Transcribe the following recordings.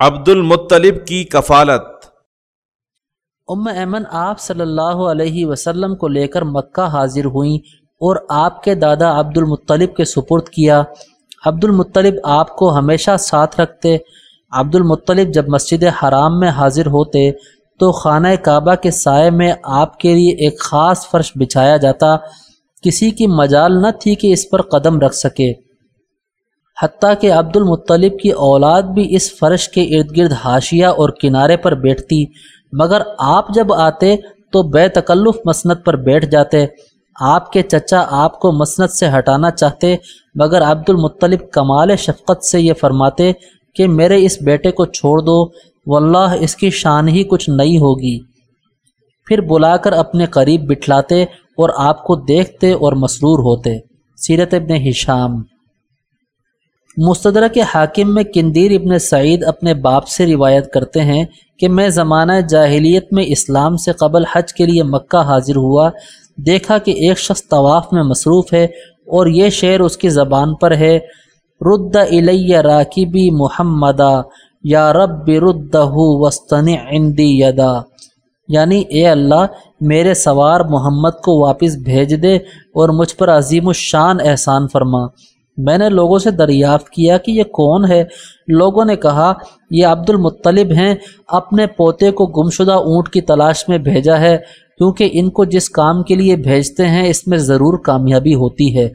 عبد المطلب کی کفالت۔ ام ایمن، آپ صلی اللہ علیہ وسلم کو لے کر مکہ حاضر ہوئیں اور آپ کے دادا عبد المطلب کے سپرد کیا۔ عبد المطلب آپ کو ہمیشہ ساتھ رکھتے۔ عبد المطلب جب مسجد حرام میں حاضر ہوتے تو خانہ کعبہ کے سائے میں آپ کے لیے ایک خاص فرش بچھایا جاتا۔ کسی کی مجال نہ تھی کہ اس پر قدم رکھ سکے۔ حتیٰ کہ عبد المطلب کی اولاد بھی اس فرش کے ارد گرد حاشیہ اور کنارے پر بیٹھتی، مگر آپ جب آتے تو بے تکلف مسنت پر بیٹھ جاتے۔ آپ کے چچا آپ کو مسنت سے ہٹانا چاہتے، مگر عبد المطلب کمال شفقت سے یہ فرماتے کہ میرے اس بیٹے کو چھوڑ دو، واللہ اس کی شان ہی کچھ نئی ہوگی۔ پھر بلا کر اپنے قریب بٹھلاتے اور آپ کو دیکھتے اور مسرور ہوتے۔ سیرت ابن ہشام۔ مستدرک حاکم میں کندیر ابن سعید اپنے باپ سے روایت کرتے ہیں کہ میں زمانہ جاہلیت میں اسلام سے قبل حج کے لیے مکہ حاضر ہوا، دیکھا کہ ایک شخص طواف میں مصروف ہے اور یہ شعر اس کی زبان پر ہے، رد الیہ راکبی محمدہ، یا رب ردہ وسطن عندی یدا۔ یعنی اے اللہ، میرے سوار محمد کو واپس بھیج دے اور مجھ پر عظیم الشان احسان فرما۔ میں نے لوگوں سے دریافت کیا کہ یہ کون ہے۔ لوگوں نے کہا، یہ عبد المطلب ہیں، اپنے پوتے کو گمشدہ اونٹ کی تلاش میں بھیجا ہے، کیونکہ ان کو جس کام کے لیے بھیجتے ہیں، اس میں ضرور کامیابی ہوتی ہے۔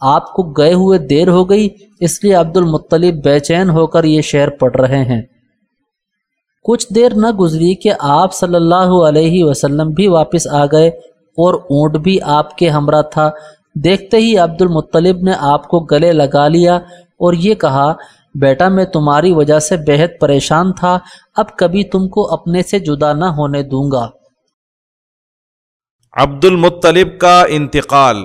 آپ کو گئے ہوئے دیر ہو گئی، اس لیے عبد المطلب بے چین ہو کر یہ شعر پڑھ رہے ہیں۔ کچھ دیر نہ گزری کہ آپ صلی اللہ علیہ وسلم بھی واپس آ گئے اور اونٹ بھی آپ کے ہمراہ تھا۔ دیکھتے ہی عبد المطلب نے آپ کو گلے لگا لیا اور یہ کہا بیٹا میں تمہاری وجہ سے بہت پریشان تھا اب کبھی تم کو اپنے سے جدا نہ ہونے دوں گا. عبد المطلب کا انتقال۔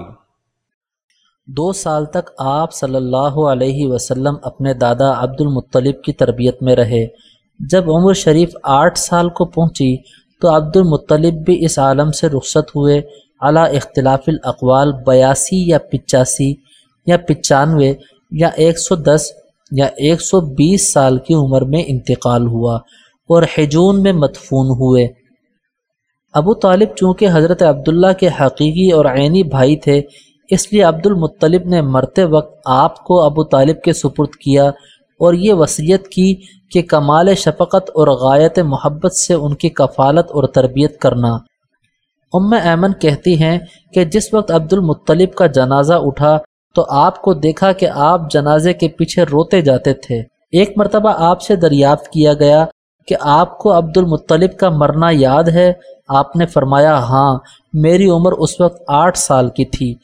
دو سال تک آپ صلی اللہ علیہ وسلم اپنے دادا عبد المطلب کی تربیت میں رہے۔ جب عمر شریف آٹھ سال کو پہنچی تو عبد المطلب بھی اس عالم سے رخصت ہوئے۔ اعلیٰ اختلاف الاقوال بیاسی یا پچاسی یا پچانوے یا ایک سو دس یا ایک سو بیس سال کی عمر میں انتقال ہوا اور حجون میں مدفون ہوئے۔ ابو طالب چونکہ حضرت عبداللہ کے حقیقی اور عینی بھائی تھے، اس لیے عبد المطلب نے مرتے وقت آپ کو ابو طالب کے سپرد کیا اور یہ وصیت کی کہ کمال شفقت اور غایت محبت سے ان کی کفالت اور تربیت کرنا۔ ام ایمن کہتی ہیں کہ جس وقت عبد المطلب کا جنازہ اٹھا تو آپ کو دیکھا کہ آپ جنازے کے پیچھے روتے جاتے تھے۔ ایک مرتبہ آپ سے دریافت کیا گیا کہ آپ کو عبد المطلب کا مرنا یاد ہے۔ آپ نے فرمایا ہاں میری عمر اس وقت آٹھ سال کی تھی۔